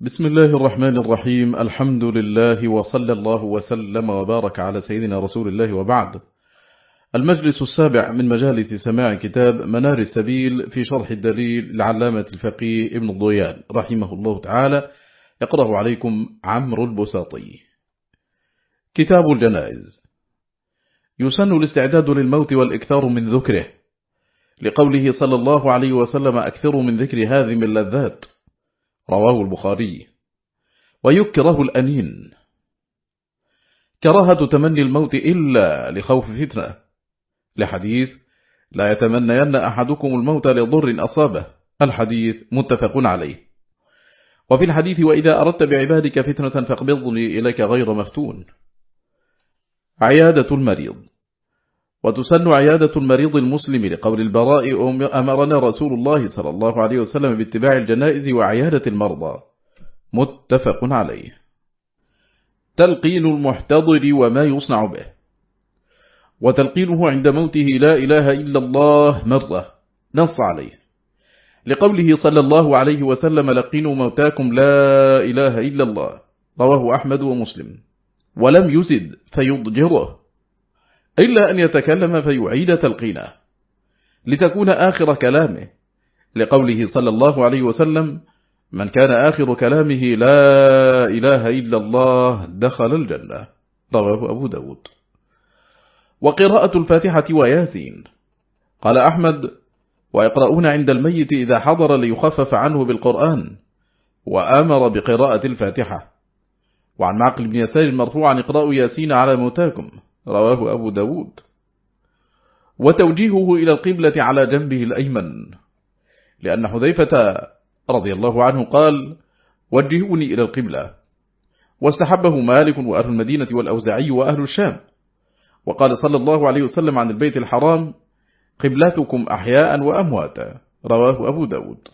بسم الله الرحمن الرحيم الحمد لله وصلى الله وسلم وبارك على سيدنا رسول الله وبعد المجلس السابع من مجالس سماع كتاب منار السبيل في شرح الدليل لعلامة الفقيه ابن الضيان رحمه الله تعالى يقرأ عليكم عمرو البساطي كتاب الجنائز يسن الاستعداد للموت والإكثار من ذكره لقوله صلى الله عليه وسلم أكثر من ذكر هذه من اللذات رواه البخاري. ويكره الأنين. كراهة تمني الموت إلا لخوف فتنة. لحديث لا يتمنين أحدكم الموت لضر أصابه. الحديث متفق عليه. وفي الحديث وإذا أردت بعبادك فتنة فاقبضني إليك غير مفتون. عيادة المريض. وتسن عيادة المريض المسلم لقول البراء أمرنا رسول الله صلى الله عليه وسلم باتباع الجنائز وعيادة المرضى. متفق عليه. تلقين المحتضر وما يصنع به. وتلقينه عند موته لا إله إلا الله مرة. نص عليه. لقوله صلى الله عليه وسلم لقينوا موتاكم لا إله إلا الله. رواه أحمد ومسلم. ولم يزد فيضجره. إلا أن يتكلم فيعيد تلقينه. لتكون آخر كلامه لقوله صلى الله عليه وسلم من كان آخر كلامه لا إله إلا الله دخل الجنة. رواه أبو داود. وقراءة الفاتحة وياسين. قال أحمد ويقرؤون عند الميت إذا حضر ليخفف عنه بالقرآن وآمر بقراءة الفاتحة. وعن معقل بن يسار المرفوع اقرأوا ياسين على موتاكم. رواه أبو داود. وتوجيهه إلى القبلة على جنبه الأيمن لأن حذيفة رضي الله عنه قال وجهوني إلى القبلة. واستحبه مالك وأهل المدينة والأوزعي وأهل الشام. وقال صلى الله عليه وسلم عن البيت الحرام قبلتكم أحياء وأمواتا. رواه أبو داود.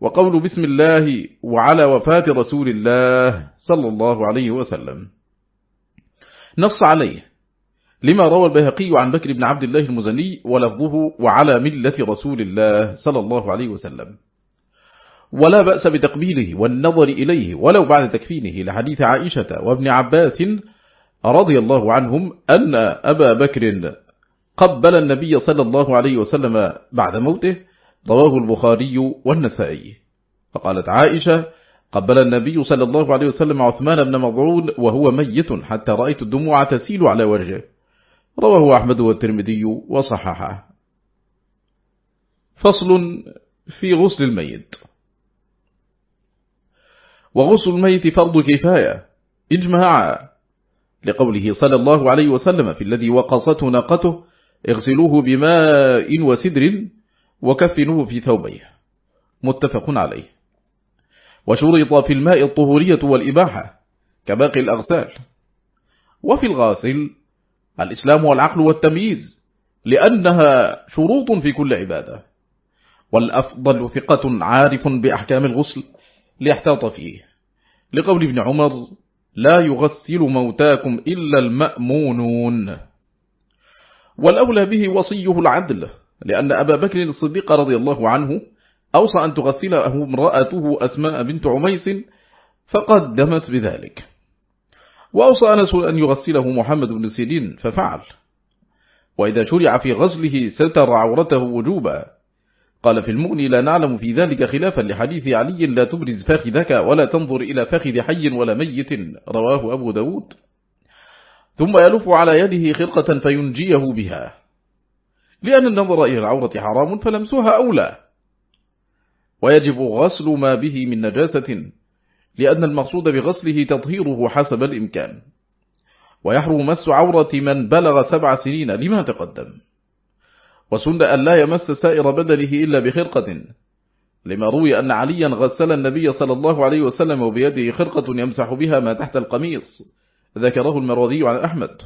وقول بسم الله وعلى وفاة رسول الله صلى الله عليه وسلم نص عليه. لما روى البيهقي عن بكر بن عبد الله المزني ولفظه وعلى ملة رسول الله صلى الله عليه وسلم. ولا بأس بتقبيله والنظر إليه ولو بعد تكفينه لحديث عائشة وابن عباس رضي الله عنهم أن أبا بكر قبل النبي صلى الله عليه وسلم بعد موته رواه البخاري والنسائي. فقالت عائشة قبل النبي صلى الله عليه وسلم عثمان بن مضعون وهو ميت حتى رأيت الدموع تسيل على وجهه. رواه أحمد والترمذي وصححه. فصل في غسل الميت. وغسل الميت فرض كفاية إجماعا لقوله صلى الله عليه وسلم في الذي وقصته ناقته اغسلوه بماء وسدر وكفنوه في ثوبيه. متفق عليه. وشرط في الماء الطهورية والإباحة كباقي الأغسال. وفي الغاسل الإسلام والعقل والتمييز لأنها شروط في كل عبادة. والأفضل ثقة عارف بأحكام الغسل ليحتاط فيه. لقول ابن عمر لا يغسل موتاكم إلا المأمونون. والأولى به وصيه العدل لأن أبا بكر الصديق رضي الله عنه أوصى أن تغسله امرأته أسماء بنت عميس فقدمت بذلك. وأوصى أنس أن يغسله محمد بن سيرين ففعل. وإذا شرع في غسله ستر عورته وجوبا. قال في المؤن لا نعلم في ذلك خلافا لحديث علي لا تبرز فخذك ولا تنظر إلى فخذ حي ولا ميت. رواه أبو داود. ثم يلف على يده خرقة فينجيه بها. لأن النظر إلى العورة حرام فلمسها أولى. ويجب غسل ما به من نجاسة لأن المقصود بغسله تطهيره حسب الإمكان. ويحرم مس عورة من بلغ سبع سنين لما تقدم. وسن أن لا يمس سائر بدله إلا بخرقة لما روي أن عليا غسل النبي صلى الله عليه وسلم وبيده خرقة يمسح بها ما تحت القميص ذكره المروذي عن أحمد.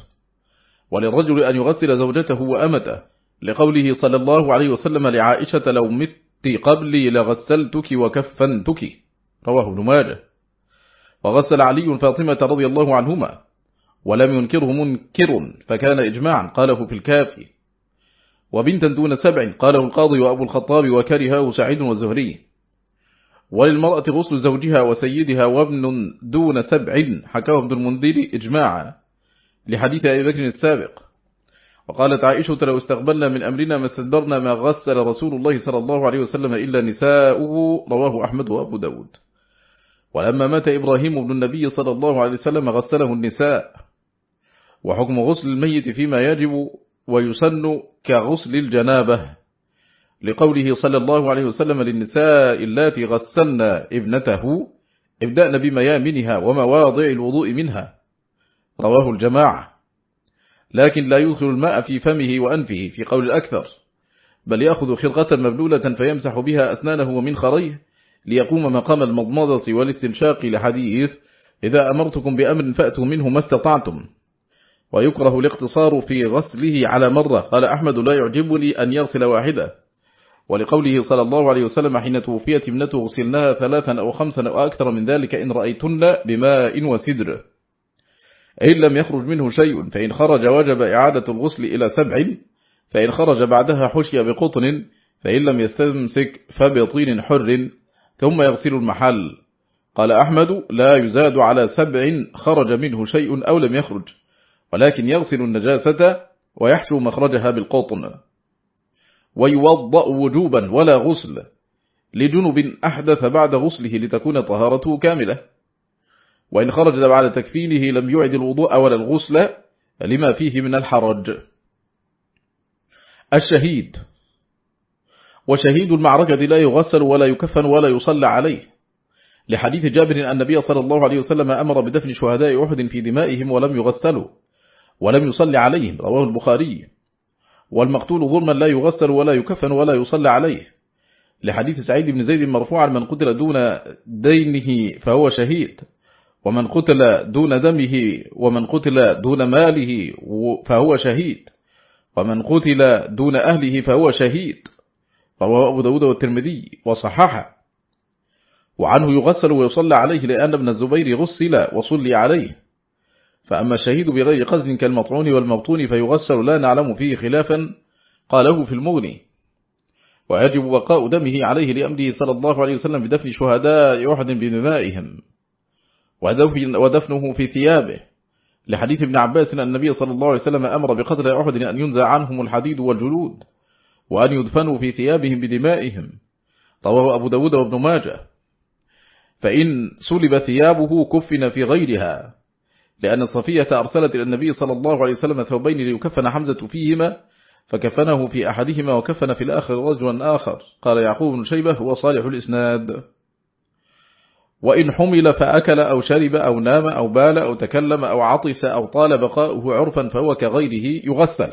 وللرجل أن يغسل زوجته وأمته لقوله صلى الله عليه وسلم لعائشة لو مت قبلي لغسلتك وكفنتك رواه ابن ماجه. وغسل علي فاطمة رضي الله عنهما ولم ينكره منكر فكان إجماعا قاله في الكافي وبنتا دون سبع قاله القاضي وأبو الخطاب وكرهه سعيد والزهري وللمرأة غسل زوجها وسيدها وابن دون سبع. حكاه ابن المنذر إجماعا لحديث أبي بكر السابق. وقالت عائشة لو استقبلنا من أمرنا ما استدبرنا ما غسل رسول الله صلى الله عليه وسلم إلا نساؤه رواه أحمد وأبو داود. ولما مات إبراهيم بن النبي صلى الله عليه وسلم غسله النساء. وحكم غسل الميت فيما يجب ويسن كغسل الجنابة. لقوله صلى الله عليه وسلم للنساء اللاتي غسلنا ابنته ابدأن بميامنها ومواضع الوضوء منها. رواه الجماعة. لكن لا يدخل الماء في فمه وأنفه في قول الأكثر بل يأخذ خرقة مبلولة فيمسح بها أسنانه ومن خريه ليقوم مقام المضمضة والاستنشاق لحديث إذا أمرتكم بأمر فأتوا منه ما استطعتم. ويكره الاقتصار في غسله على مرة. قال أحمد لا يعجبني أن يغسل واحدة. ولقوله صلى الله عليه وسلم حين توفيت ابنته غسلناها ثلاثا أو خمسا أو أكثر من ذلك إن رأيتن بماء وسدر. إن لم يخرج منه شيء فإن خرج وجب إعادة الغسل إلى سبع فإن خرج بعدها حشي بقطن فإن لم يستمسك فبطين حر ثم يغسل المحل. قال أحمد لا يزاد على سبع خرج منه شيء أو لم يخرج ولكن يغسل النجاسة ويحشو مخرجها بالقطن. ويوضأ وجوبا ولا غسل. لجنب أحدث بعد غسله لتكون طهارته كاملة. وإن خرج بعد تكفينه لم يعد الوضوء ولا الغسل لما فيه من الحرج. الشهيد. وشهيد المعركة لا يغسل ولا يكفن ولا يصلى عليه. لحديث جابر أن النبي صلى الله عليه وسلم أمر بدفن شهداء أحد في دمائهم ولم يغسلوا ولم يصلي عليهم. رواه البخاري. والمقتول ظلما لا يغسل ولا يكفن ولا يصلى عليه. لحديث سعيد بن زيد مرفوعا من قتل دون دينه فهو شهيد. ومن قتل دون دمه ومن قتل دون ماله فهو شهيد. ومن قتل دون أهله فهو شهيد. رواه أبو داود والترمذي وصححه. وعنه يغسل ويصلى عليه لأن ابن الزبير غسل وصلي عليه. فأما الشهيد بغير قصد كالمطعون والمبطون فيغسل لا نعلم فيه خلافا قاله في المغني. ويجب بقاء دمه عليه لأمره صلى الله عليه وسلم بدفن شهداء أحد بمائهم ودفنه في ثيابه. لحديث ابن عباس أن النبي صلى الله عليه وسلم أمر بقتل أحد أن ينزع عنهم الحديد والجلود وأن يدفنوا في ثيابهم بدمائهم. رواه أبو داود وابن ماجه. فإن سلب ثيابه كفن في غيرها لأن صفية أرسلت إلى النبي صلى الله عليه وسلم ثوبين ليكفن حمزة فيهما فكفنه في أحدهما وكفن في الآخر رجلا آخر. قال يعقوب بن شيبة هو صالح الإسناد. وإن حمل فأكل أو شرب أو نام أو بال أو تكلم أو عطس أو طال بقاؤه عرفا فهو كغيره يغسل.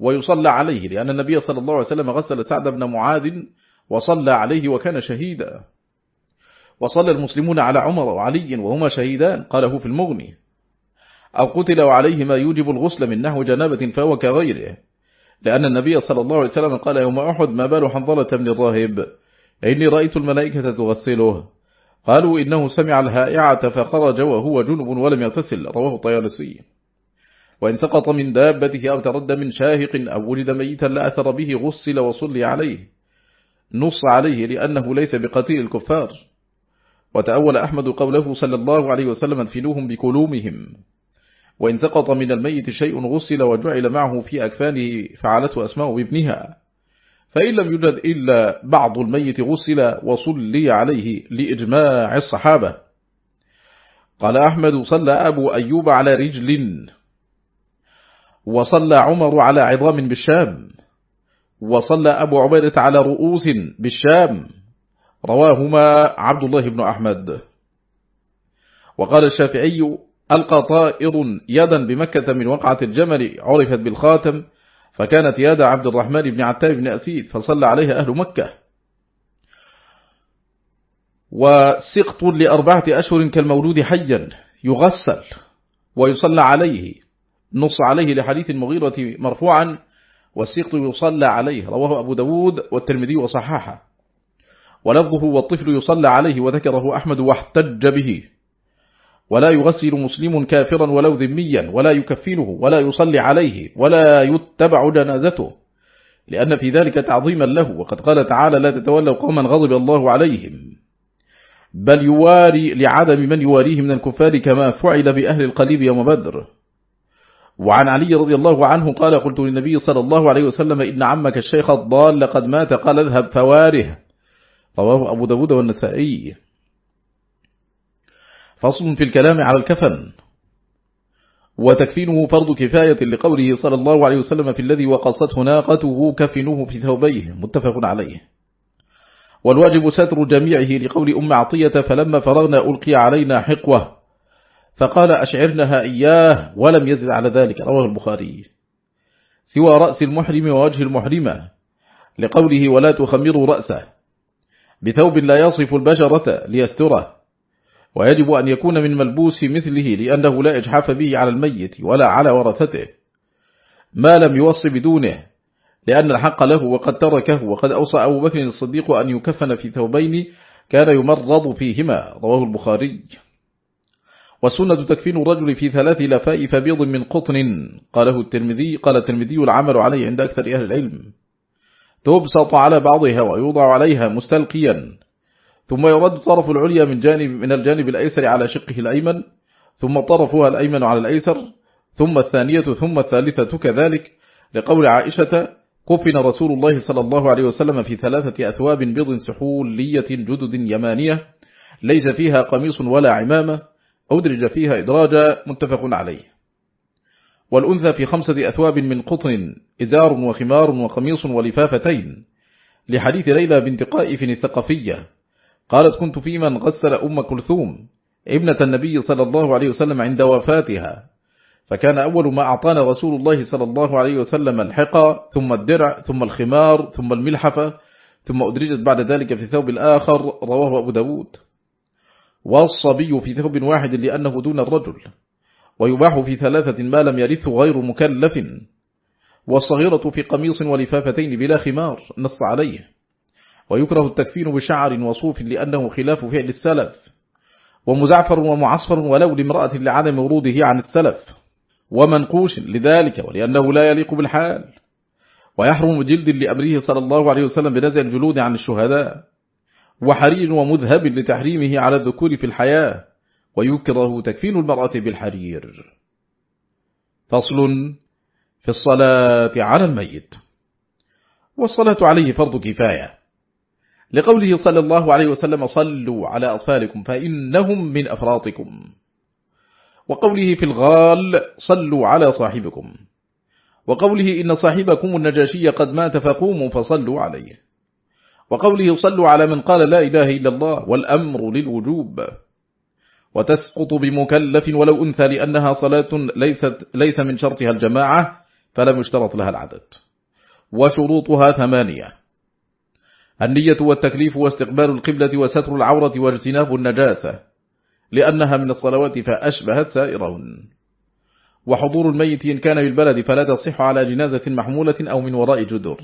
ويصلى عليه لأن النبي صلى الله عليه وسلم غسل سعد بن معاذ وصلى عليه وكان شهيدا. وصلى المسلمون على عمر وعلي وهما شهيدان قاله في المغني. أو قتل وعليه ما يوجب الغسل من نحو جنابة فهو كغيره. لأن النبي صلى الله عليه وسلم قال يوم أحد ما بال حنظلة من الراهب. إني رأيت الملائكة تغسله. قالوا إنه سمع الهائعة فخرج وهو جنب ولم يغتسل رواه الطيالسي. وإن سقط من دابته أو ترد من شاهق أو وجد ميتا لا أثر به غسل وصلي عليه. نص عليه لأنه ليس بقتيل الكفار. وتأول أحمد قوله صلى الله عليه وسلم ادفنوهم بكلومهم. وإن سقط من الميت شيء غسل وجعل معه في أكفانه فعلته أسماء بابنها فإن لم يوجد إلا بعض الميت غسل وصلي عليه لإجماع الصحابة. قال أحمد صلى أبو أيوب على رجل وصلى عمر على عظام بالشام وصلى أبو عبيدة على رؤوس بالشام. رواهما عبد الله بن أحمد. وقال الشافعي ألقى طائر يدا بمكة من وقعة الجمل عرفت بالخاتم فكانت يد عبد الرحمن بن عتاب بن أسيد فصلى عليها أهل مكة. وسقط لأربعة أشهر كالمولود حيا يغسل ويصلى عليه. نص عليه لحديث المغيرة مرفوعا والسقط يصلى عليه. رواه أبو داود والترمذي وصححه. ولفظه والطفل يصلى عليه وذكره أحمد واحتج به. ولا يغسل مسلم كافرا ولو ذميا ولا يكفنه ولا يصلي عليه ولا يتبع جنازته لأن في ذلك تعظيما له. وقد قال تعالى لا تتولوا قوما غضب الله عليهم بل يواري لعدم من يواريه من الكفار كما فعل بأهل القليب يوم بدر. وعن علي رضي الله عنه قال قلت للنبي صلى الله عليه وسلم إن عمك الشيخ الضال لقد مات قال اذهب فواره. رواه أبو داود والنسائي. فصل في الكلام على الكفن. وتكفينه فرض كفاية لقوله صلى الله عليه وسلم في الذي وقصته ناقته كفنوه في ثوبيه متفق عليه. والواجب ستر جميعه لقول أم عطية فلما فرغنا ألقي علينا حقوة. فقال أشعرنها إياه ولم يزد على ذلك رواه البخاري. سوى رأس المحرم ووجه المحرمة لقوله ولا تخمروا رأسه. بثوب لا يصف البشرة ليستره. ويجب أن يكون من ملبوس مثله لأنه لا إجحاف به على الميت ولا على ورثته. ما لم يوصي بدونه لأن الحق له وقد تركه وقد أوصى أبو بكر الصديق أن يكفن في ثوبين كان يمرض فيهما. رواه البخاري. والسنة تكفين الرجل في ثلاث لفاء فبيض من قطن. قاله الترمذي قال الترمذي العمل عليه عند أكثر أهل العلم. تبسط على بعضها ويوضع عليها مستلقيا. ثم يرد طرف العليا من جانب من الجانب الأيسر على شقه الأيمن ثم طرفها الأيمن على الأيسر ثم الثانية ثم الثالثة كذلك لقول عائشة كفن رسول الله صلى الله عليه وسلم في ثلاثة أثواب بيض سحولية جدد يمانية ليس فيها قميص ولا عمامة أدرج فيها إدراجا متفق عليه. والأنثى في خمسة أثواب من قطن إزار وخمار وقميص ولفافتين لحديث ليلى بنت قائف الثقفية قالت كنت في من غسل أم كلثوم ابنة النبي صلى الله عليه وسلم عند وفاتها فكان أول ما أعطانا رسول الله صلى الله عليه وسلم الحقى ثم الدرع ثم الخمار ثم الملحفة ثم أدرجت بعد ذلك في ثوب الآخر رواه أبو داود. والصبي في ثوب واحد لأنه دون الرجل ويباح في ثلاثة ما لم يرث غير مكلف والصغيرة في قميص ولفافتين بلا خمار نص عليه. ويكره التكفين بشعر وصوف لأنه خلاف فعل السلف. ومزعفر ومعصفر ولو لامرأة لعدم وروده عن السلف. ومنقوش لذلك ولأنه لا يليق بالحال. ويحرم جلد لأمره صلى الله عليه وسلم بنزع الجلود عن الشهداء. وحرير ومذهب لتحريمه على الذكور في الحياة. ويكره تكفين المرأة بالحرير. فصل في الصلاة على الميت. والصلاة عليه فرض كفاية. لقوله صلى الله عليه وسلم صلوا على أطفالكم فإنهم من أفراطكم. وقوله في الغال صلوا على صاحبكم. وقوله إن صاحبكم النجاشي قد مات فقوموا فصلوا عليه. وقوله صلوا على من قال لا إله إلا الله والأمر للوجوب. وتسقط بمكلف ولو أنثى لأنها صلاة ليست ليس من شرطها الجماعة فلم يشترط لها العدد. وشروطها ثمانية. النية والتكليف واستقبال القبلة وستر العورة واجتناب النجاسة لأنها من الصلوات فأشبهت سائرهن. وحضور الميت إن كان بالبلد فلا تصح على جنازة محمولة أو من وراء جدر.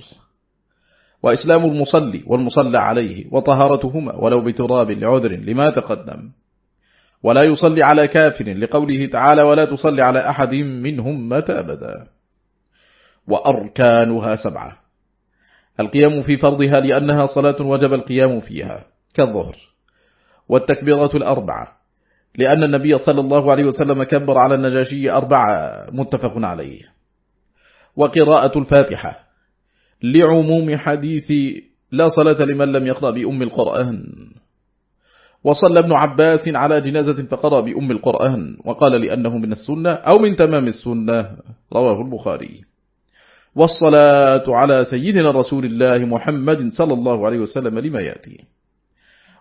وإسلام المصلي والمصلى عليه وطهارتهما ولو بتراب لعذر لما تقدم. ولا يصلي على كافر لقوله تعالى ولا تصلي على أحد منهم متى أبدا وأركانها سبعة. القيام في فرضها لأنها صلاة وجب القيام فيها كالظهر. والتكبيرات الأربعة لأن النبي صلى الله عليه وسلم كبر على النجاشي أربعة متفق عليه. وقراءة الفاتحة لعموم حديث لا صلاة لمن لم يقرأ بأم القرآن. وصلى ابن عباس على جنازة فقرأ بأم القرآن وقال لأنه من السنة أو من تمام السنة رواه البخاري. والصلاة على سيدنا رسول الله محمد صلى الله عليه وسلم لما يأتي.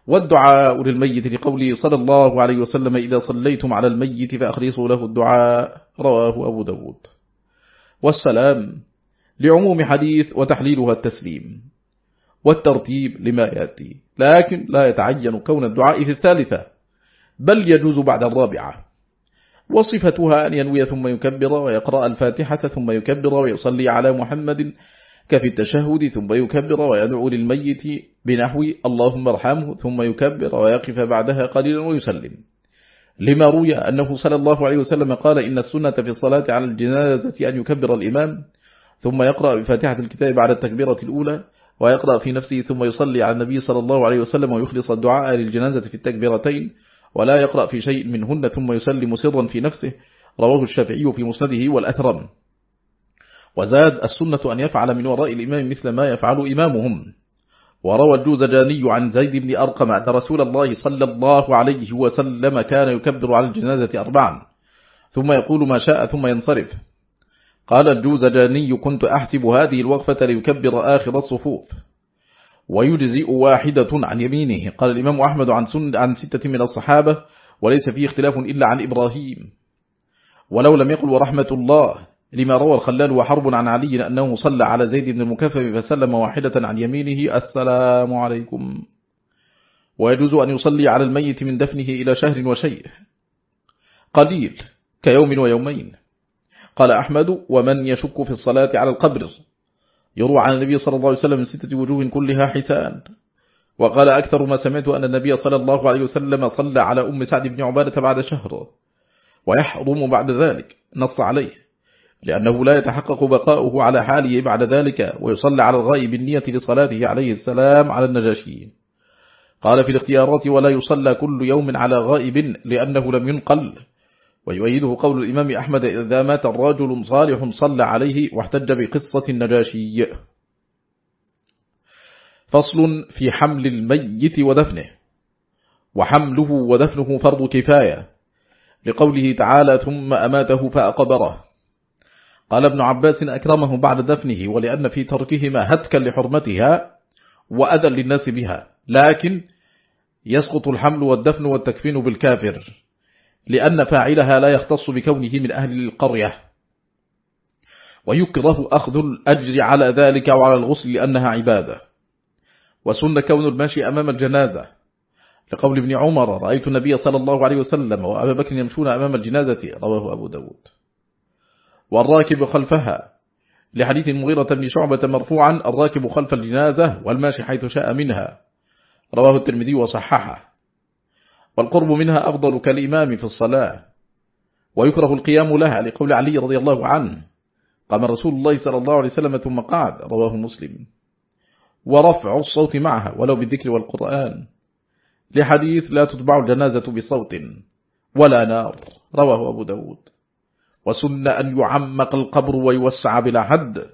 والدعاء للميت لقوله صلى الله عليه وسلم إذا صليتم على الميت فأخلصوا له الدعاء. رواه أبو داود. والسلام لعموم حديث وتحليلها التسليم والترتيب لما يأتي. لكن لا يتعين كون الدعاء في الثالثة بل يجوز بعد الرابعة. وصفتها أن ينوي ثم يكبر ويقرأ الفاتحة ثم يكبر ويصلي على محمد كفي التشهد ثم يكبر ويدعو للميت بنحو اللهم ارحمه ثم يكبر ويقف بعدها قليلا ويسلم. لما روي أنه صلى الله عليه وسلم قال إن السنة في الصلاة على الجنازة أن يكبر الإمام ثم يقرأ بفاتحة الكتاب بعد التكبيرة الأولى ويقرأ في نفسه ثم يصلي على النبي صلى الله عليه وسلم ويخلص الدعاء للجنازة في التكبيرتين ولا يقرأ في شيء منهن ثم يسلم سرا في نفسه. رواه الشافعي في مسنده والأثرم وزاد السنة أن يفعل من وراء الإمام مثل ما يفعل إمامهم. وروى الجوزجاني عن زيد بن أرقم أن رسول الله صلى الله عليه وسلم كان يكبر على الجنازة أربعا. ثم يقول ما شاء ثم ينصرف. قال الجوزجاني كنت أحسب هذه الوقفة ليكبر آخر الصفوف. ويجزئ واحدة عن يمينه. قال الإمام أحمد عن, سن عن ستة من الصحابة وليس فيه اختلاف إلا عن إبراهيم. ولو لم يقل ورحمة الله لما روى الخلال وحرب عن علي أنه صلى على زيد بن المكفف فسلم واحدة عن يمينه. السلام عليكم. ويجوز أن يصلي على الميت من دفنه إلى شهر وشيء. قليل كيوم ويومين. قال أحمد ومن يشك في الصلاة على القبر؟ يروى عن النبي صلى الله عليه وسلم من ستة وجوه كلها حسان. وقال أكثر ما سمعت أن النبي صلى الله عليه وسلم صلى على أم سعد بن عبادة بعد شهر ويحرم بعد ذلك نص عليه لأنه لا يتحقق بقاؤه على حاله بعد ذلك ويصلى على الغائب النية لصلاته عليه السلام على النجاشي قال في الاختيارات ولا يصلى كل يوم على غائب لأنه لم ينقل ويؤيده قول الإمام أحمد إذا مات الرجل صالح صلى عليه واحتج بقصة النجاشي. فصل في حمل الميت ودفنه وحمله ودفنه فرض كفاية لقوله تعالى ثم أماته فأقبره. قال ابن عباس أكرمه بعد دفنه ولأن في تركهما هتكا لحرمتها وأذى للناس بها لكن يسقط الحمل والدفن والتكفين بالكافر. لأن فاعلها لا يختص بكونه من أهل القرية. ويكره أخذ الأجر على ذلك وعلى الغسل لأنها عبادة. وسن كون الماشي أمام الجنازة. لقول ابن عمر رأيت النبي صلى الله عليه وسلم وأبا بكر يمشون أمام الجنازة. رواه أبو داود. والراكب خلفها. لحديث المغيرة بن شعبة مرفوعا الراكب خلف الجنازة والماشي حيث شاء منها. رواه الترمذي وصححه. والقرب منها أفضل كالإمام في الصلاة ويكره القيام لها لقول علي رضي الله عنه قام رسول الله صلى الله عليه وسلم ثم قعد رواه مسلم. ورفع الصوت معها ولو بالذكر والقرآن لحديث لا تتبع الجنازة بصوت ولا نار رواه أبو داود. وسن أن يعمق القبر ويوسع بلا حد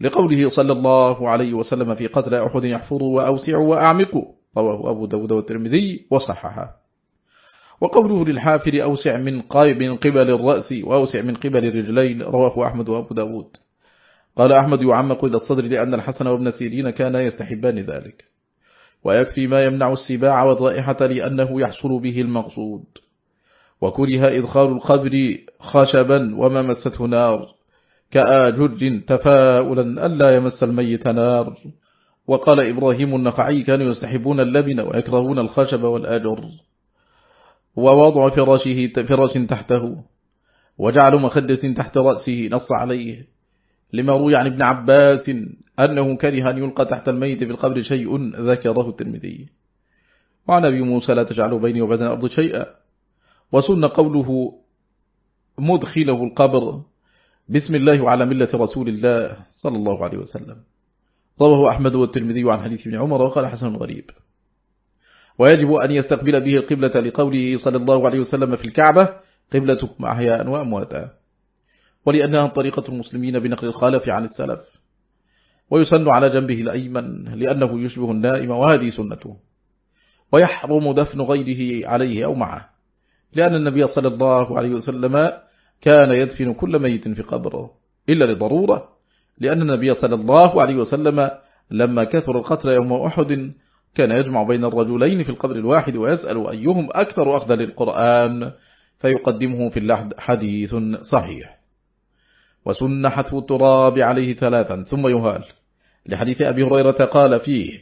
لقوله صلى الله عليه وسلم في قتل أحد يحفروا وأوسعوا وأعمقوا رواه أبو داود والترمذي وصححه. وقوله للحافر أوسع من قبل الرأس وأوسع من قبل الرجلين رواه أحمد وأبو داود. قال أحمد يعمق إلى الصدر لأن الحسن وابن سيرين كانا يستحبان ذلك. ويكفي ما يمنع السباع والرائحة لأنه يحصل به المقصود. وكره إدخال القبر خشبا وما مسته نار كآجج تفاؤلا ألا يمس الميت نار. وقال إبراهيم النخعي كانوا يستحبون اللبن ويكرهون الخشب والآجر. ووضع فراشه فراش تحته وجعل مخدة تحت رأسه نص عليه. لما روي عن ابن عباس أنه كره أن يلقى تحت الميت في القبر شيء ذكره الترمذي. وعن أبي موسى لا تجعلوا بيني وبين الأرض شيئا. وسن قوله مدخله القبر بسم الله وعلى ملة رسول الله صلى الله عليه وسلم. رواه أحمد والترمذي عن حديث ابن عمر وقال حسن غريب. ويجب أن يستقبل به القبلة لقوله صلى الله عليه وسلم في الكعبة قبلتكم أحياء وأمواتا. ولأنها طريقة المسلمين بنقل الخالف عن السلف. ويسن على جنبه الأيمن لأنه يشبه النائم وهذه سنته. ويحرم دفن غيره عليه أو معه. لأن النبي صلى الله عليه وسلم كان يدفن كل ميت في قبره. إلا لضرورة لأن النبي صلى الله عليه وسلم لما كثر القتل يوم أحد كان يجمع بين الرجلين في القبر الواحد ويسأل أيهم أكثر أخذ للقرآن فيقدمه في اللحد حديث صحيح. وسن حتف التراب عليه ثلاثا ثم يهال. لحديث أبي هريرة قال فيه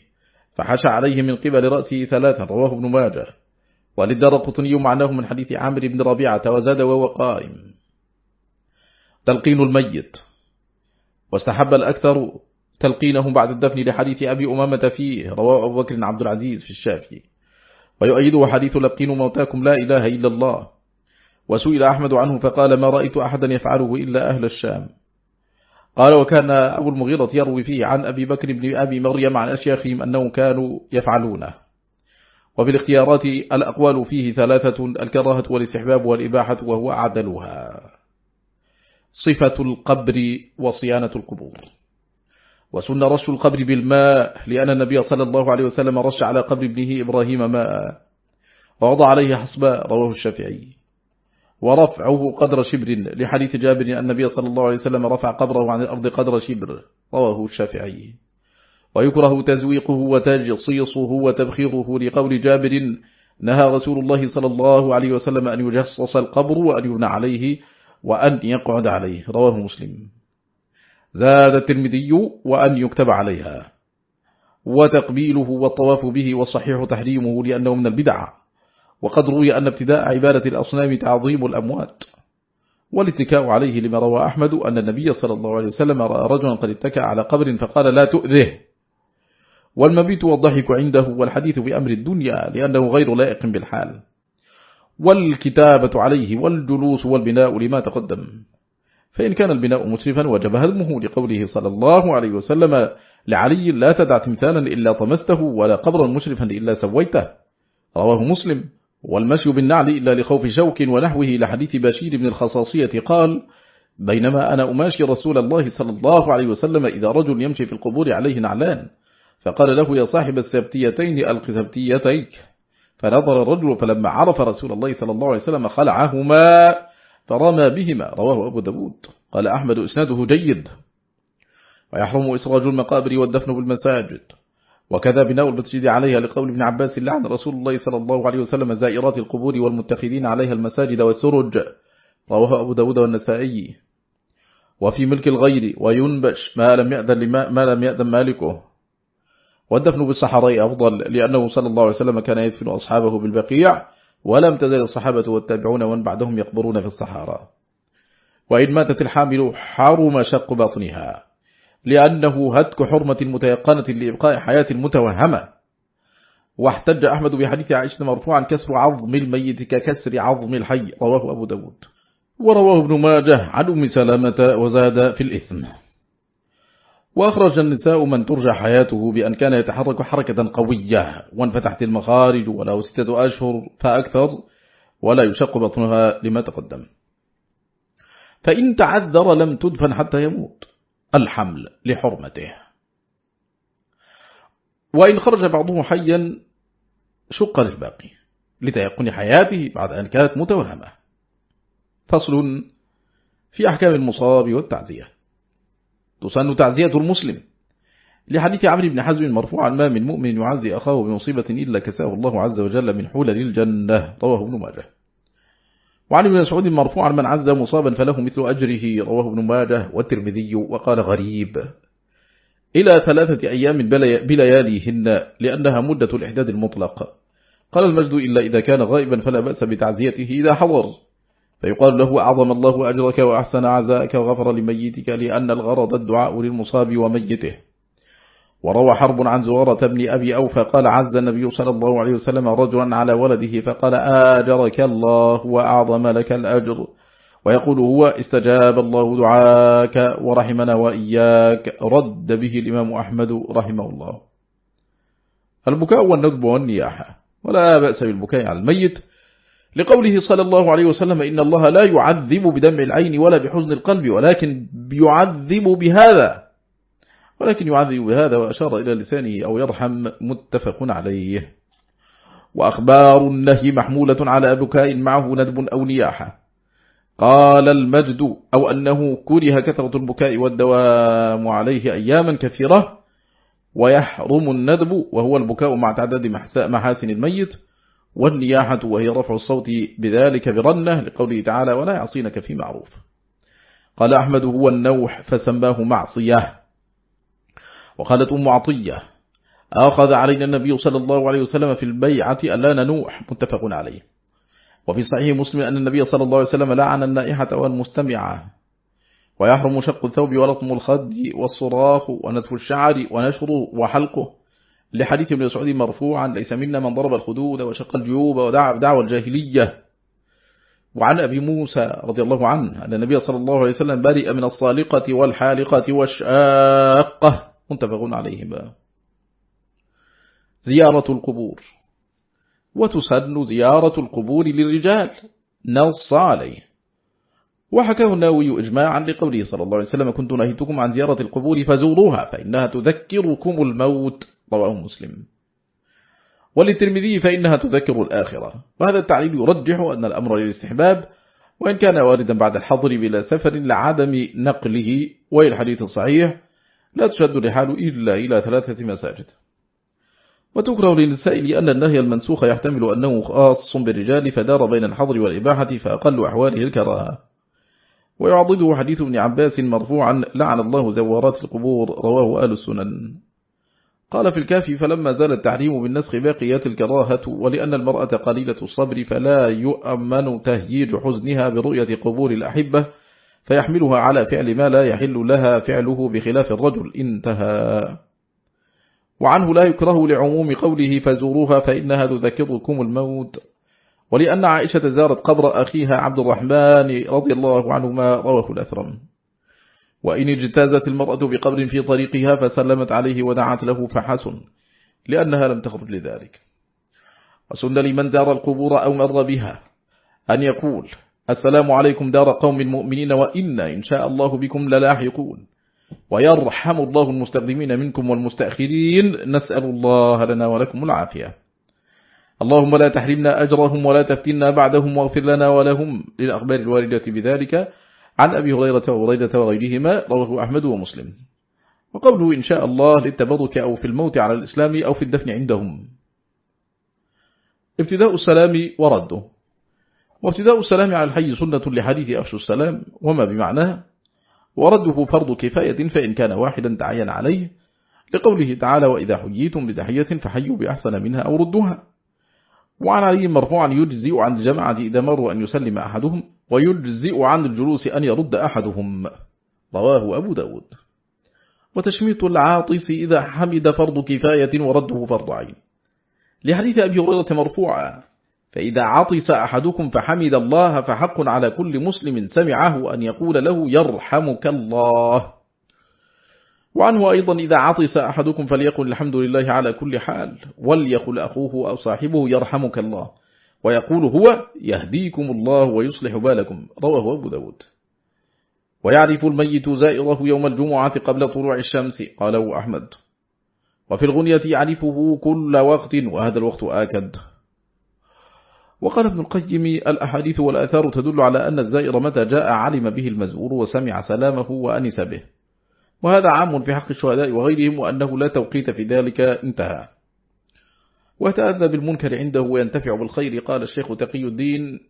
فحش عليه من قبل رأسه ثلاثا رواه ابن ماجه. وللدار قطني معناه من حديث عامر بن ربيعة وزاد وهو قائم. تلقين الميت. واستحب الأكثر تلقينه بعد الدفن لحديث أبي أمامة فيه رواه أبو بكر عبد العزيز في الشافعي. ويؤيده حديث لقين موتاكم لا إله إلا الله. وسئل أحمد عنه فقال ما رأيت أحدا يفعله إلا أهل الشام. قال وكان أبو المغيرة يروي فيه عن أبي بكر بن أبي مريم عن أشياخهم أنهم كانوا يفعلونه. وفي الاختيارات الأقوال فيه ثلاثة الكراهة والاستحباب والإباحة وهو أعدلها. صفة القبر وصيانة القبور. وسن رش القبر بالماء لأن النبي صلى الله عليه وسلم رش على قبر ابنه إبراهيم ماء. ووضع عليه حصباء رواه الشافعي. ورفعه قدر شبر لحديث جابر أن النبي صلى الله عليه وسلم رفع قبره عن الأرض قدر شبر رواه الشافعي. ويكره تزويقه وتجصيصه وتبخيره لقول جابر نهى رسول الله صلى الله عليه وسلم أن يجصص القبر وأن يبنى عليه وأن يقعد عليه رواه مسلم. زاد الترمذي وأن يكتب عليها. وتقبيله والطواف به والصحيح تحريمه لأنه من البدع. وقد روي أن ابتداء عبادة الأصنام تعظيم الأموات. والاتكاء عليه لما روى أحمد أن النبي صلى الله عليه وسلم رأى رجلا قد اتكى على قبر فقال لا تؤذه. والمبيت والضحك عنده والحديث بأمر الدنيا لأنه غير لائق بالحال. والكتابة عليه والجلوس والبناء لما تقدم. فإن كان البناء مسرفا وجب هدمه لقوله صلى الله عليه وسلم لعلي لا تدع تمثالا إلا طمسته ولا قبرا مشرفا إلا سويته. رواه مسلم. والمشي بالنعل إلا لخوف شوك ونحوه لحديث بشير بن الخصاصية قال بينما أنا أماشي رسول الله صلى الله عليه وسلم إذا رجل يمشي في القبور عليه نعلان فقال له يا صاحب السبتيتين ألق سبتيتيك. فنظر الرجل فلما عرف رسول الله صلى الله عليه وسلم خلعهما فرمى بهما رواه أبو داود. قال أحمد إسناده جيد. ويحرم إسراج المقابر والدفن بالمساجد. وكذا بناء المسجد عليها لقول ابن عباس لعن رسول الله صلى الله عليه وسلم زائرات القبور والمتخذين عليها المساجد والسرج. رواه أبو داود والنسائي. وفي ملك الغير وينبش ما لم يأذن, ما لم يأذن مالكه. والدفن بالصحراء أفضل لأنه صلى الله عليه وسلم كان يدفن أصحابه بالبقيع. ولم تزل الصحابة والتابعون ومن بعدهم يقبرون في الصحراء وإن ماتت الحامل حرم شق بطنها لأنه هتك حرمة متيقنة لإبقاء حياة متوهمة. واحتج أحمد بحديث عائشة مرفوعا كسر عظم الميت ككسر عظم الحي. رواه أبو داود. ورواه ابن ماجه عن أم سلامة وزاد في الإثم. وأخرج النساء من ترجى حياته بأن كان يتحرك حركة قوية وانفتحت المخارج وله ستة أشهر فأكثر ولا يشق بطنها لما تقدم. فإن تعذر لم تدفن حتى يموت. الحمل لحرمته. وإن خرج بعضه حيا شق للباقي لتيقن حياته بعد أن كانت متوهمة. فصل في أحكام المصاب والتعزية. تسن تعزية المسلم. لحديث عمرو بن حزم مرفوعا ما من مؤمن يعزي أخاه بمصيبة إلا كساه الله عز وجل من حول للجنة. رواه ابن ماجه. وعن ابن مسعود مرفوعا من عز مصابا فله مثل أجره. رواه ابن ماجه والترمذي وقال غريب. إلى ثلاثة أيام بلياليهن لأنها مدة الإحداد المطلق. قال المجد إلا إذا كان غائبا فلا بأس بتعزيته إذا حضر. فيقال له أعظم الله أجرك وأحسن عزاءك وغفر لميتك لأن الغرض الدعاء للمصاب وميته. وروى حرب عن زوارة بن أبي أوفى قال عز النبي صلى الله عليه وسلم رجلا على ولده فقال آجرك الله وأعظم لك الأجر. ويقول هو استجاب الله دعاك ورحمنا وإياك. رد به الإمام أحمد رحمه الله. البكاء والندب والنياحة. ولا بأس بالبكاء على الميت. لقوله صلى الله عليه وسلم إن الله لا يعذب بدمع العين ولا بحزن القلب ولكن يعذب بهذا. ولكن يعذب بهذا وأشار إلى لسانه أو يرحم متفق عليه. وأخبار النهي محمولة على بكاء معه ندب أو نياحة. قال المجد أو أنه كره كثرة البكاء والدوام عليه أياما كثيرة ويحرم الندب وهو البكاء مع تعداد محاسن الميت. والنياحة وهي رفع الصوت بذلك برنة لقوله تعالى ولا يعصينك في معروف. قال أحمد هو النوح فسماه معصية. وقالت أم عطية أخذ علينا النبي صلى الله عليه وسلم في البيعة ألا ننوح متفق عليه. وفي صحيح مسلم أن النبي صلى الله عليه وسلم لعن النائحة والمستمعة. ويحرم شق الثوب ولطم الخد والصراخ ونتف الشعر ونشره وحلقه. لحديث ابن سعود مرفوعا ليس منا من ضرب الخدود وشق الجيوب ودعوى الجاهلية. وعن أبي موسى رضي الله عنه أن النبي صلى الله عليه وسلم برئ من الصالقة والحالقة والشاقة. منتفق عليهما زيارة القبور. وتسن زيارة القبور للرجال. نص عليه. وحكاه الناوي إجماعا لقوله صلى الله عليه وسلم كنت نهيتكم عن زيارة القبور فزوروها فإنها تذكركم الموت. رواه مسلم. وللترمذي فإنها تذكر الآخرة. وهذا التعليل يرجح أن الأمر للاستحباب وإن كان واردا بعد الحظر بلا سفر لعدم نقله. والحديث الصحيح لا تشد الرحال إلا إلى ثلاثة مساجد. وتكره للنساء لأن النهي المنسوخ يحتمل أنه خاص بالرجال فدار بين الحظر والإباحة فأقل أحواله الكراهة. ويعضده حديث ابن عباس مرفوعا لعن الله زوارات القبور رواه آل السنن. قال في الكافي فلما زال التحريم بالنسخ باقيات الكراهة ولأن المرأة قليلة الصبر فلا يؤمن تهييج حزنها برؤية قبور الأحبة فيحملها على فعل ما لا يحل لها فعله بخلاف الرجل. انتهى. وعنه لا يكره لعموم قوله فزوروها فإنها تذكركم الموت. ولأن عائشة زارت قبر أخيها عبد الرحمن رضي الله عنهما رواه الأثرم. وإن اجتازت المرأة بقبر في طريقها فسلمت عليه ودعت له فحسن لأنها لم تخرج لذلك. وسن لمن زار القبور أو مر بها أن يقول السلام عليكم دار قوم المؤمنين وإنا إن شاء الله بكم للاحقون. ويرحم الله المستقدمين منكم والمستأخرين نسأل الله لنا ولكم العافية. اللهم لا تحرمنا أجرهم ولا تفتنا بعدهم واغفر لنا ولهم. للأخبار الواردة بذلك عن أبي هريرة وبريدة وغيرهما رواه أحمد ومسلم. وقوله إن شاء الله للتبرك أو في الموت على الإسلام أو في الدفن عندهم. ابتداء السلام ورده. وابتداء السلام على الحي سنة لحديث أفش السلام وما بمعناه ورده فرض كفاية فإن كان واحدا تعين عليه لقوله تعالى وإذا حييتم بتحية فحيوا بأحسن منها أو ردوها وعن علي مرفوعا يجزئ عن الجماعة إذا مروا أن يسلم أحدهم ويجزئ عن الجلوس أن يرد أحدهم. رواه أبو داود. وتشميت العاطس إذا حمد فرض كفاية ورده فرض عين. لحديث أبي هريرة مرفوعا. فإذا عطس أحدكم فحمد الله فحق على كل مسلم سمعه أن يقول له يرحمك الله. وعنه أيضا إذا عطس أحدكم فليقل الحمد لله على كل حال. وليقل أخوه أو صاحبه يرحمك الله. ويقول هو يهديكم الله ويصلح بالكم. رواه أبو داود. ويعرف الميت زائره يوم الجمعة قبل طلوع الشمس قاله أحمد. وفي الغنية يعرفه كل وقت وهذا الوقت آكد. وقال ابن القيم الأحاديث والآثار تدل على أن الزائر متى جاء علم به المزور وسمع سلامه وأنس به. وهذا عام في حق الشهداء وغيرهم وأنه لا توقيت في ذلك انتهى. وتأذى بالمنكر عنده وينتفع بالخير قال الشيخ تقي الدين.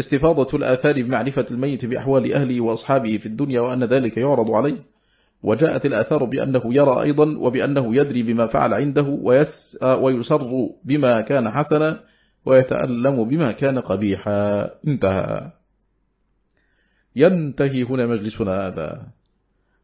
استفاضة الآثار بمعرفة الميت بأحوال أهله وأصحابه في الدنيا وأن ذلك يعرض عليه. وجاءت الآثار بأنه يرى أيضا وبأنه يدري بما فعل عنده ويس ويسر بما كان حسنا ويتألم بما كان قبيحا. انتهى. ينتهي هنا مجلسنا هذا.